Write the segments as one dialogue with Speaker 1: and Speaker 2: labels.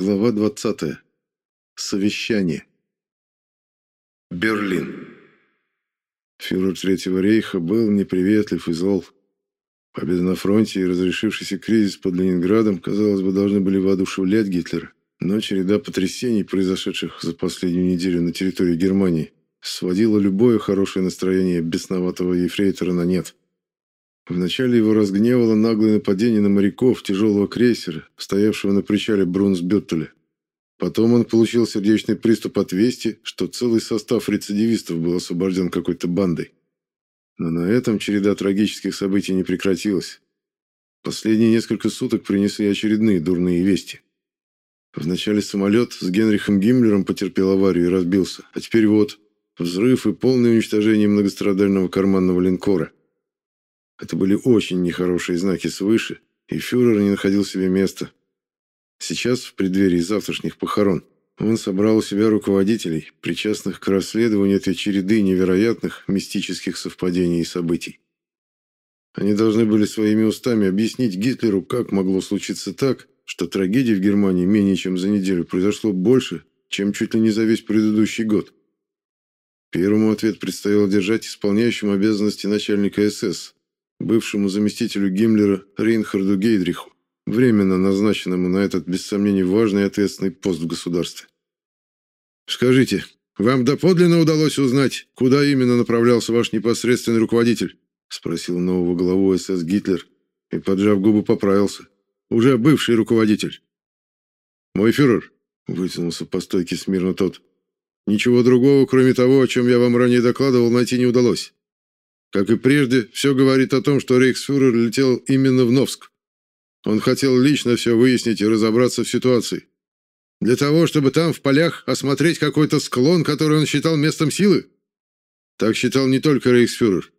Speaker 1: Глава 20. Совещание. Берлин. Фюрер Третьего рейха был неприветлив и зол. Победа на фронте и разрешившийся кризис под Ленинградом, казалось бы, должны были воодушевлять Гитлера, но череда потрясений, произошедших за последнюю неделю на территории Германии, сводила любое хорошее настроение бесноватого ефрейтора на нет. Вначале его разгневало наглое нападение на моряков тяжелого крейсера, стоявшего на причале Брунсбюттеля. Потом он получил сердечный приступ от вести, что целый состав рецидивистов был освобожден какой-то бандой. Но на этом череда трагических событий не прекратилась. Последние несколько суток принесли очередные дурные вести. Вначале самолет с Генрихом Гиммлером потерпел аварию и разбился, а теперь вот взрыв и полное уничтожение многострадального карманного линкора. Это были очень нехорошие знаки свыше, и фюрер не находил себе места. Сейчас, в преддверии завтрашних похорон, он собрал у себя руководителей, причастных к расследованию этой череды невероятных мистических совпадений и событий. Они должны были своими устами объяснить Гитлеру, как могло случиться так, что трагедий в Германии менее чем за неделю произошло больше, чем чуть ли не за весь предыдущий год. Первому ответ предстояло держать исполняющему обязанности начальника СС, бывшему заместителю Гиммлера Рейнхарду Гейдриху, временно назначенному на этот, без сомнений, важный и ответственный пост в государстве. «Скажите, вам доподлинно удалось узнать, куда именно направлялся ваш непосредственный руководитель?» спросил нового главу СС Гитлер и, поджав губы, поправился. «Уже бывший руководитель». «Мой фюрер», — вытянулся по стойке смирно тот, «ничего другого, кроме того, о чем я вам ранее докладывал, найти не удалось. Как и прежде, все говорит о том, что рейхсфюрер летел именно в Новск. Он хотел лично все выяснить и разобраться в ситуации. Для того, чтобы там, в полях, осмотреть какой-то склон, который он считал местом силы? Так считал не только рейхсфюрер.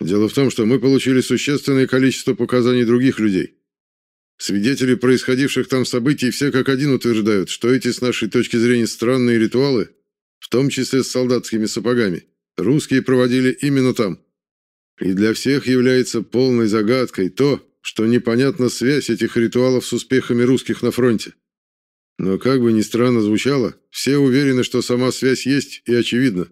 Speaker 1: Дело в том, что мы получили существенное количество показаний других людей. Свидетели происходивших там событий все как один утверждают, что эти с нашей точки зрения странные ритуалы, в том числе с солдатскими сапогами, русские проводили именно там. И для всех является полной загадкой то, что непонятна связь этих ритуалов с успехами русских на фронте. Но как бы ни странно звучало, все уверены, что сама связь есть и очевидна.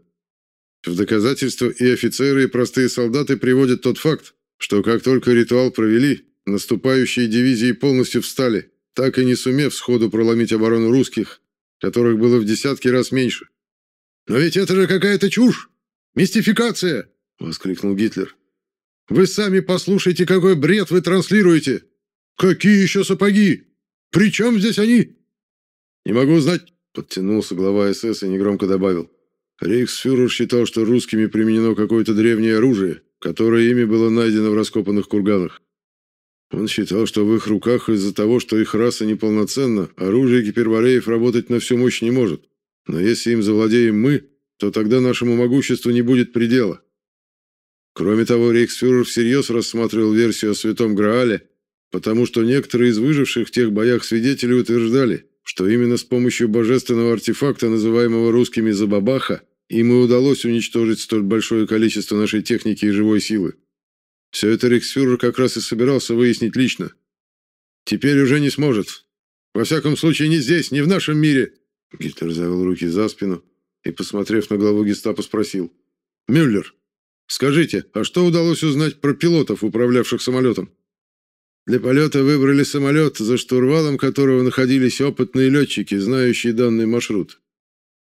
Speaker 1: В доказательство и офицеры, и простые солдаты приводят тот факт, что как только ритуал провели, наступающие дивизии полностью встали, так и не сумев сходу проломить оборону русских, которых было в десятки раз меньше. «Но ведь это же какая-то чушь! Мистификация!» — воскликнул Гитлер. Вы сами послушайте, какой бред вы транслируете! Какие еще сапоги? При чем здесь они?» «Не могу знать», — подтянулся глава СС и негромко добавил. Рейхсфюрер считал, что русскими применено какое-то древнее оружие, которое ими было найдено в раскопанных курганах. Он считал, что в их руках из-за того, что их раса неполноценна, оружие гипербореев работать на всю мощь не может. Но если им завладеем мы, то тогда нашему могуществу не будет предела. Кроме того, рейхсфюрер всерьез рассматривал версию о Святом Граале, потому что некоторые из выживших в тех боях свидетелей утверждали, что именно с помощью божественного артефакта, называемого русскими «забабаха», им и удалось уничтожить столь большое количество нашей техники и живой силы. Все это рейхсфюрер как раз и собирался выяснить лично. Теперь уже не сможет. Во всяком случае, не здесь, не в нашем мире. Гитлер завел руки за спину и, посмотрев на главу гестапо, спросил. «Мюллер, Скажите, а что удалось узнать про пилотов, управлявших самолетом? Для полета выбрали самолет, за штурвалом которого находились опытные летчики, знающие данный маршрут.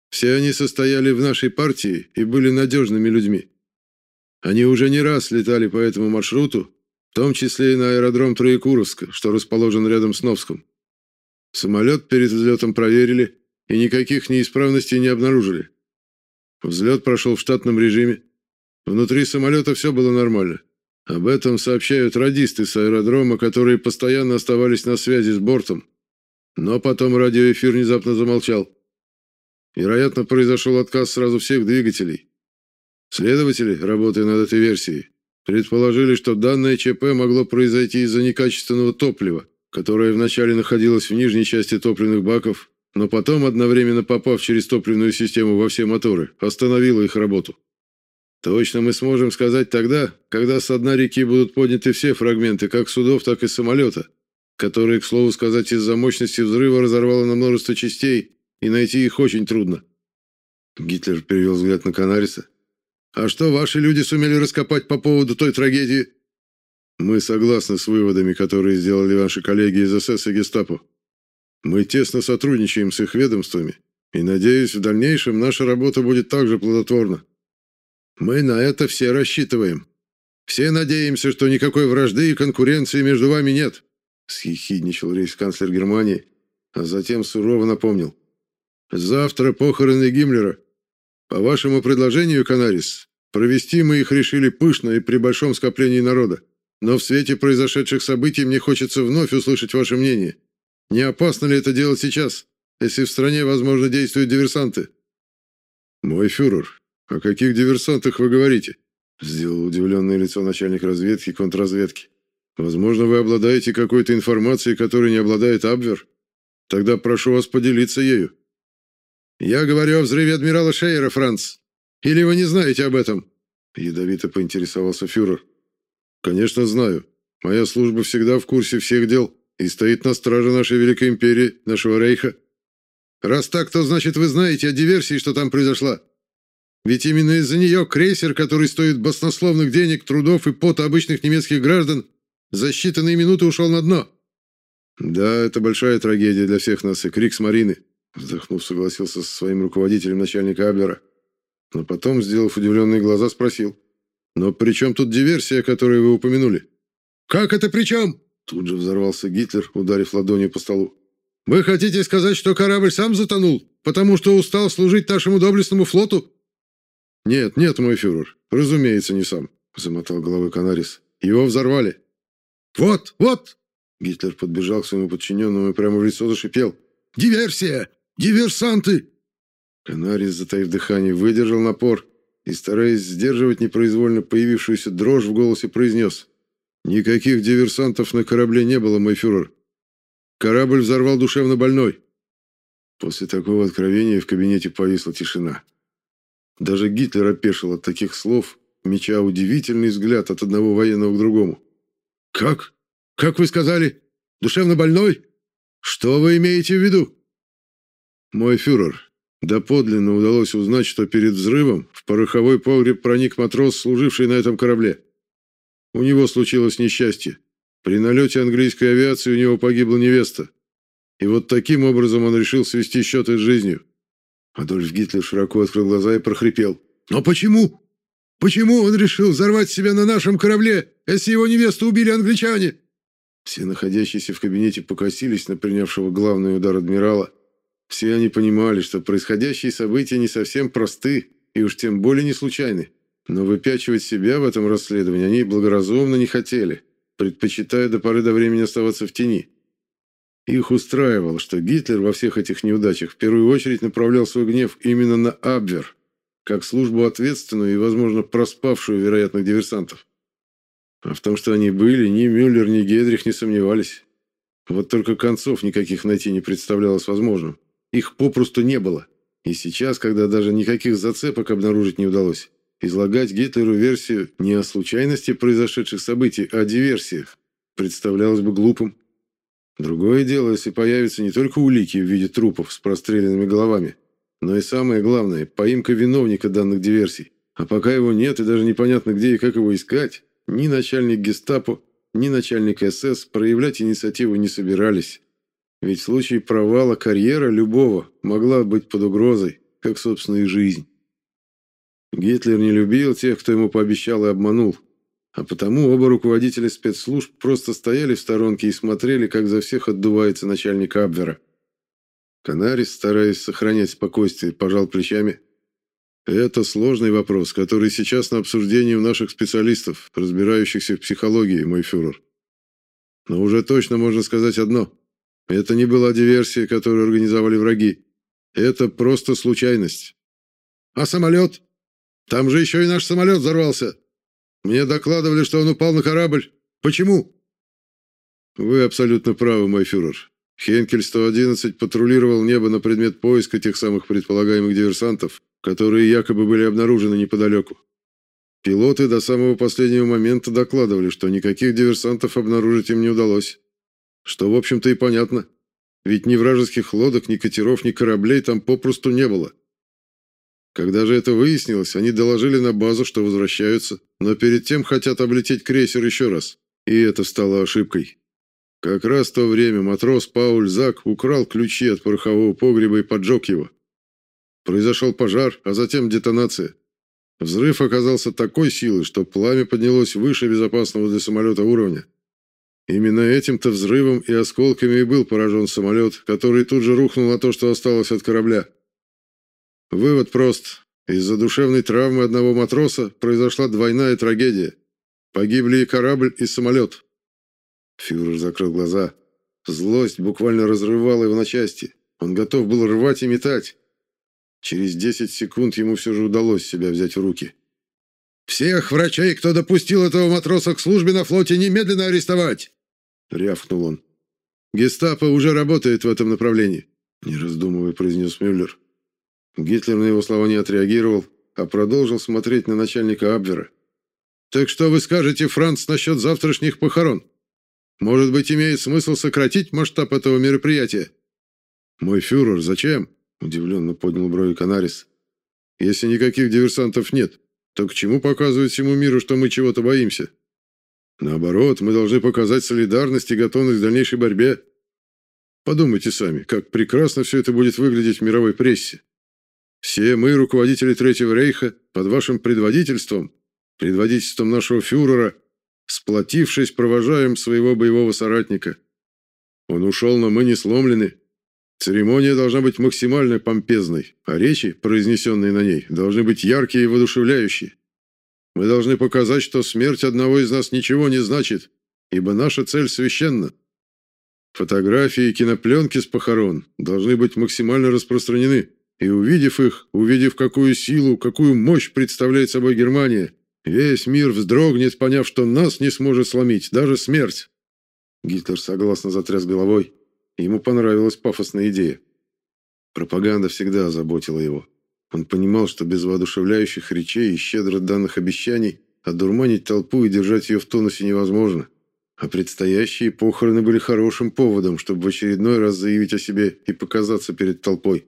Speaker 1: Все они состояли в нашей партии и были надежными людьми. Они уже не раз летали по этому маршруту, в том числе и на аэродром Троекуровска, что расположен рядом с Новском. Самолет перед взлетом проверили и никаких неисправностей не обнаружили. Взлет прошел в штатном режиме, Внутри самолета все было нормально. Об этом сообщают радисты с аэродрома, которые постоянно оставались на связи с бортом. Но потом радиоэфир внезапно замолчал. Вероятно, произошел отказ сразу всех двигателей. Следователи, работая над этой версией, предположили, что данное ЧП могло произойти из-за некачественного топлива, которое вначале находилось в нижней части топливных баков, но потом, одновременно попав через топливную систему во все моторы, остановило их работу. Точно мы сможем сказать тогда, когда с дна реки будут подняты все фрагменты как судов, так и самолета, которые, к слову сказать, из-за мощности взрыва разорвало на множество частей, и найти их очень трудно. Гитлер перевел взгляд на Канариса. «А что ваши люди сумели раскопать по поводу той трагедии?» «Мы согласны с выводами, которые сделали ваши коллеги из СС и Гестапо. Мы тесно сотрудничаем с их ведомствами, и, надеюсь, в дальнейшем наша работа будет также плодотворна. Мы на это все рассчитываем. Все надеемся, что никакой вражды и конкуренции между вами нет», съехидничал рейхсканцлер Германии, а затем сурово напомнил. «Завтра похороны Гиммлера. По вашему предложению, Канарис, провести мы их решили пышно и при большом скоплении народа. Но в свете произошедших событий мне хочется вновь услышать ваше мнение. Не опасно ли это делать сейчас, если в стране, возможно, действуют диверсанты? Мой фюрер, о каких диверсантах вы говорите? Сделал удивленное лицо начальник разведки и контрразведки. Возможно, вы обладаете какой-то информацией, которой не обладает Абвер? Тогда прошу вас поделиться ею. «Я говорю о взрыве адмирала Шейера, Франц. Или вы не знаете об этом?» Ядовито поинтересовался фюрер. «Конечно знаю. Моя служба всегда в курсе всех дел и стоит на страже нашей Великой Империи, нашего Рейха. Раз так, то значит вы знаете о диверсии, что там произошла. Ведь именно из-за нее крейсер, который стоит баснословных денег, трудов и пота обычных немецких граждан, за считанные минуты ушел на дно». «Да, это большая трагедия для всех нас и крик с Марины», Вздохнув, согласился со своим руководителем начальника Аблера. Но потом, сделав удивленные глаза, спросил. «Но при чем тут диверсия, которую вы упомянули?» «Как это при чем?» Тут же взорвался Гитлер, ударив ладонью по столу. «Вы хотите сказать, что корабль сам затонул, потому что устал служить нашему доблестному флоту?» «Нет, нет, мой фюрер, разумеется, не сам», — замотал головой Канарис. «Его взорвали». «Вот, вот!» Гитлер подбежал к своему подчиненному и прямо в лицо зашипел. «Диверсия! Диверсанты!» Канарис, затаив дыхание, выдержал напор и, стараясь сдерживать непроизвольно появившуюся дрожь в голосе, произнес. «Никаких диверсантов на корабле не было, мой фюрер. Корабль взорвал душевно больной». После такого откровения в кабинете повисла тишина. Даже Гитлер опешил от таких слов, меча удивительный взгляд от одного военного к другому. «Как? Как вы сказали? Душевно больной? Что вы имеете в виду?» «Мой фюрер, доподлинно удалось узнать, что перед взрывом в пороховой погреб проник матрос, служивший на этом корабле. У него случилось несчастье. При налете английской авиации у него погибла невеста. И вот таким образом он решил свести счеты с жизнью». Адольф Гитлер широко открыл глаза и прохрипел. «Но почему? Почему он решил взорвать себя на нашем корабле, если его невесту убили англичане?» Все находящиеся в кабинете покосились на принявшего главный удар адмирала, все они понимали, что происходящие события не совсем просты и уж тем более не случайны. Но выпячивать себя в этом расследовании они благоразумно не хотели, предпочитая до поры до времени оставаться в тени. Их устраивало, что Гитлер во всех этих неудачах в первую очередь направлял свой гнев именно на Абвер, как службу ответственную и, возможно, проспавшую вероятных диверсантов. А в том, что они были, ни Мюллер, ни Гедрих не сомневались. Вот только концов никаких найти не представлялось возможным. Их попросту не было. И сейчас, когда даже никаких зацепок обнаружить не удалось, излагать Гитлеру версию не о случайности произошедших событий, а о диверсиях представлялось бы глупым. Другое дело, если появятся не только улики в виде трупов с простреленными головами, но и самое главное – поимка виновника данных диверсий. А пока его нет и даже непонятно где и как его искать, ни начальник гестапо, ни начальник СС проявлять инициативу не собирались. Ведь в случае провала карьера любого могла быть под угрозой, как собственная жизнь. Гитлер не любил тех, кто ему пообещал и обманул. А потому оба руководителя спецслужб просто стояли в сторонке и смотрели, как за всех отдувается начальник Абвера. Канарис, стараясь сохранять спокойствие, пожал плечами. «Это сложный вопрос, который сейчас на обсуждении у наших специалистов, разбирающихся в психологии, мой фюрер. Но уже точно можно сказать одно. Это не была диверсия, которую организовали враги. Это просто случайность. А самолет? Там же еще и наш самолет взорвался. Мне докладывали, что он упал на корабль. Почему? Вы абсолютно правы, мой фюрер. Хенкель-111 патрулировал небо на предмет поиска тех самых предполагаемых диверсантов, которые якобы были обнаружены неподалеку. Пилоты до самого последнего момента докладывали, что никаких диверсантов обнаружить им не удалось. Что, в общем-то, и понятно. Ведь ни вражеских лодок, ни катеров, ни кораблей там попросту не было. Когда же это выяснилось, они доложили на базу, что возвращаются, но перед тем хотят облететь крейсер еще раз. И это стало ошибкой. Как раз в то время матрос Пауль Зак украл ключи от порохового погреба и поджег его. Произошел пожар, а затем детонация. Взрыв оказался такой силы, что пламя поднялось выше безопасного для самолета уровня. Именно этим-то взрывом и осколками и был поражен самолет, который тут же рухнул на то, что осталось от корабля. Вывод прост. Из-за душевной травмы одного матроса произошла двойная трагедия. Погибли и корабль, и самолет. Фюрер закрыл глаза. Злость буквально разрывала его на части. Он готов был рвать и метать. Через 10 секунд ему все же удалось себя взять в руки. «Всех врачей, кто допустил этого матроса к службе на флоте, немедленно арестовать!» — рявкнул он. «Гестапо уже работает в этом направлении», — не раздумывая произнес Мюллер. Гитлер на его слова не отреагировал, а продолжил смотреть на начальника Абвера. «Так что вы скажете, Франц, насчет завтрашних похорон? Может быть, имеет смысл сократить масштаб этого мероприятия?» «Мой фюрер, зачем?» – удивленно поднял брови Канарис. «Если никаких диверсантов нет, то к чему показывать всему миру, что мы чего-то боимся? Наоборот, мы должны показать солидарность и готовность к дальнейшей борьбе. Подумайте сами, как прекрасно все это будет выглядеть в мировой прессе. Все мы, руководители Третьего Рейха, под вашим предводительством, предводительством нашего фюрера, сплотившись, провожаем своего боевого соратника. Он ушел, но мы не сломлены. Церемония должна быть максимально помпезной, а речи, произнесенные на ней, должны быть яркие и воодушевляющие. Мы должны показать, что смерть одного из нас ничего не значит, ибо наша цель священна. Фотографии и кинопленки с похорон должны быть максимально распространены. И увидев их, увидев, какую силу, какую мощь представляет собой Германия, весь мир вздрогнет, поняв, что нас не сможет сломить, даже смерть. Гитлер согласно затряс головой. Ему понравилась пафосная идея. Пропаганда всегда озаботила его. Он понимал, что без воодушевляющих речей и щедро данных обещаний одурманить толпу и держать ее в тонусе невозможно. А предстоящие похороны были хорошим поводом, чтобы в очередной раз заявить о себе и показаться перед толпой.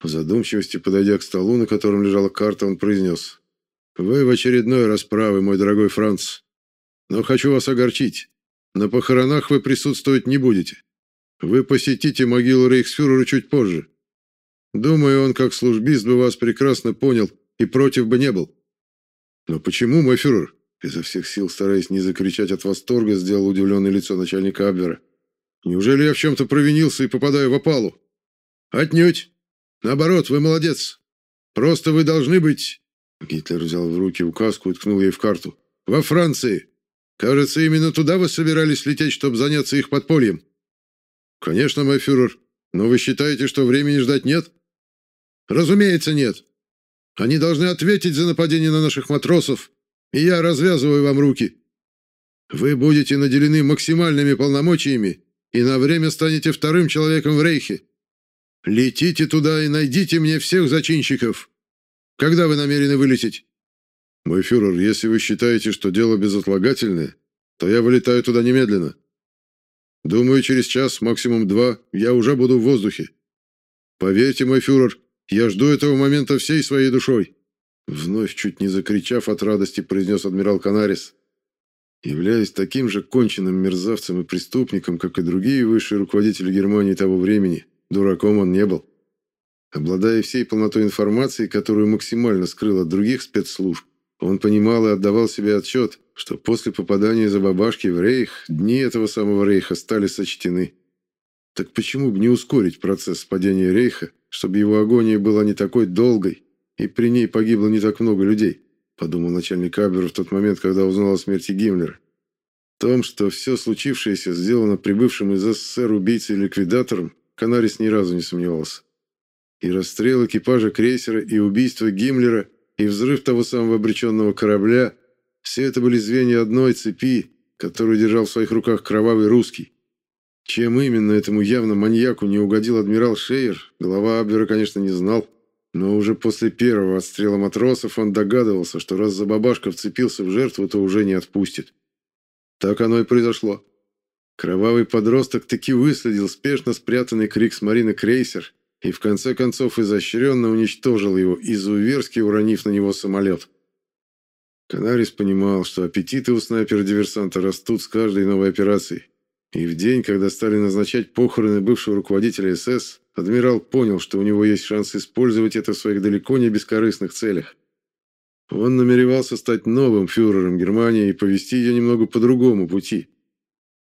Speaker 1: В задумчивости, подойдя к столу, на котором лежала карта, он произнес. «Вы в очередной раз правы, мой дорогой Франц. Но хочу вас огорчить. На похоронах вы присутствовать не будете. Вы посетите могилу рейхсфюрера чуть позже. Думаю, он как службист бы вас прекрасно понял и против бы не был. Но почему, мой фюрер?» Изо всех сил, стараясь не закричать от восторга, сделал удивленное лицо начальника Абвера. «Неужели я в чем-то провинился и попадаю в опалу?» «Отнюдь. Наоборот, вы молодец. Просто вы должны быть...» Гитлер взял в руки указку и ткнул ей в карту. «Во Франции. Кажется, именно туда вы собирались лететь, чтобы заняться их подпольем». «Конечно, мой фюрер. Но вы считаете, что времени ждать нет?» «Разумеется, нет. Они должны ответить за нападение на наших матросов, и я развязываю вам руки. Вы будете наделены максимальными полномочиями и на время станете вторым человеком в Рейхе. Летите туда и найдите мне всех зачинщиков. Когда вы намерены вылететь? Мой фюрер, если вы считаете, что дело безотлагательное, то я вылетаю туда немедленно. Думаю, через час, максимум два, я уже буду в воздухе. Поверьте, мой фюрер, я жду этого момента всей своей душой. Вновь чуть не закричав от радости, произнес адмирал Канарис. Являясь таким же конченным мерзавцем и преступником, как и другие высшие руководители Германии того времени, Дураком он не был. Обладая всей полнотой информации, которую максимально скрыл от других спецслужб, он понимал и отдавал себе отчет, что после попадания за бабашки в Рейх дни этого самого Рейха стали сочтены. Так почему бы не ускорить процесс падения Рейха, чтобы его агония была не такой долгой и при ней погибло не так много людей, подумал начальник Абвера в тот момент, когда узнал о смерти Гиммлера. В том, что все случившееся сделано прибывшим из СССР убийцей-ликвидатором, Канарис ни разу не сомневался. И расстрел экипажа крейсера, и убийство Гиммлера, и взрыв того самого обреченного корабля – все это были звенья одной цепи, которую держал в своих руках кровавый русский. Чем именно этому явно маньяку не угодил адмирал Шейер, глава Абвера, конечно, не знал. Но уже после первого отстрела матросов он догадывался, что раз Забабашка вцепился в жертву, то уже не отпустит. Так оно и произошло. Кровавый подросток таки выследил спешно спрятанный крикс Марины крейсер и в конце концов изощренно уничтожил его, изуверски уронив на него самолет. Канарис понимал, что аппетиты у снайпера-диверсанта растут с каждой новой операцией. И в день, когда стали назначать похороны бывшего руководителя СС, адмирал понял, что у него есть шанс использовать это в своих далеко не бескорыстных целях. Он намеревался стать новым фюрером Германии и повести ее немного по другому пути.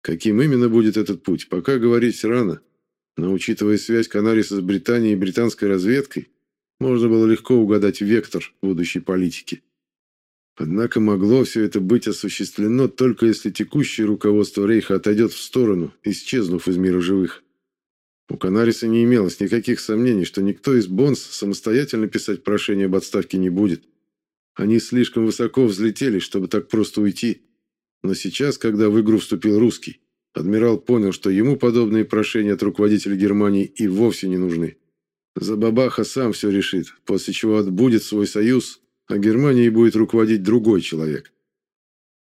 Speaker 1: Каким именно будет этот путь, пока говорить рано. Но учитывая связь Канариса с Британией и британской разведкой, можно было легко угадать вектор будущей политики. Однако могло все это быть осуществлено только если текущее руководство Рейха отойдет в сторону, исчезнув из мира живых. У Канариса не имелось никаких сомнений, что никто из Бонс самостоятельно писать прошение об отставке не будет. Они слишком высоко взлетели, чтобы так просто уйти. Но сейчас, когда в игру вступил русский, адмирал понял, что ему подобные прошения от руководителя Германии и вовсе не нужны. Забабаха сам все решит, после чего отбудет свой союз, а Германией будет руководить другой человек.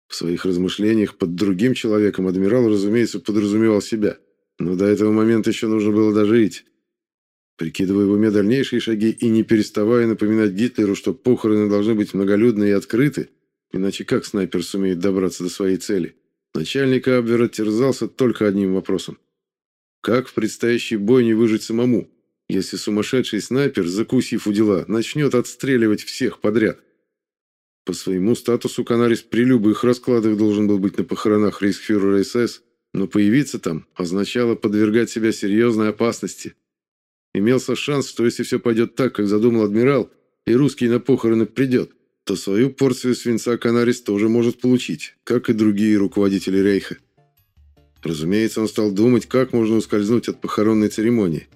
Speaker 1: В своих размышлениях под другим человеком адмирал, разумеется, подразумевал себя, но до этого момента еще нужно было дожить. Прикидывая в уме дальнейшие шаги и не переставая напоминать Гитлеру, что похороны должны быть многолюдны и открыты, иначе как снайпер сумеет добраться до своей цели, начальник Абвера терзался только одним вопросом. Как в предстоящий бой не выжить самому, если сумасшедший снайпер, закусив у дела, начнет отстреливать всех подряд? По своему статусу Канарис при любых раскладах должен был быть на похоронах рейхсфюрера СС, но появиться там означало подвергать себя серьезной опасности – Имелся шанс, что если все пойдет так, как задумал адмирал, и русский на похороны придет, то свою порцию свинца Канарис тоже может получить, как и другие руководители Рейха. Разумеется, он стал думать, как можно ускользнуть от похоронной церемонии.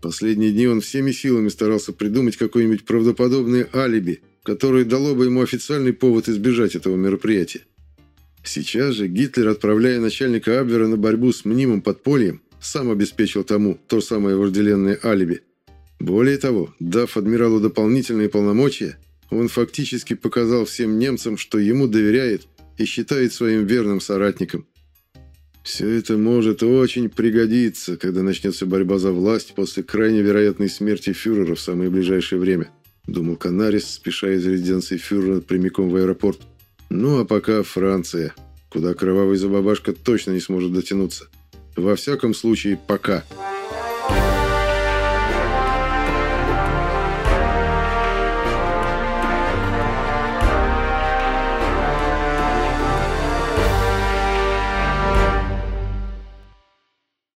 Speaker 1: Последние дни он всеми силами старался придумать какое-нибудь правдоподобное алиби, которое дало бы ему официальный повод избежать этого мероприятия. Сейчас же Гитлер, отправляя начальника Абвера на борьбу с мнимым подпольем, сам обеспечил тому то самое вожделенное алиби. Более того, дав адмиралу дополнительные полномочия, он фактически показал всем немцам, что ему доверяет и считает своим верным соратником. Все это может очень пригодиться, когда начнется борьба за власть после крайне вероятной смерти фюрера в самое ближайшее время, думал Канарис, спеша из резиденции фюрера прямиком в аэропорт. Ну а пока Франция, куда кровавый забабашка точно не сможет дотянуться. Во всяком случае, пока.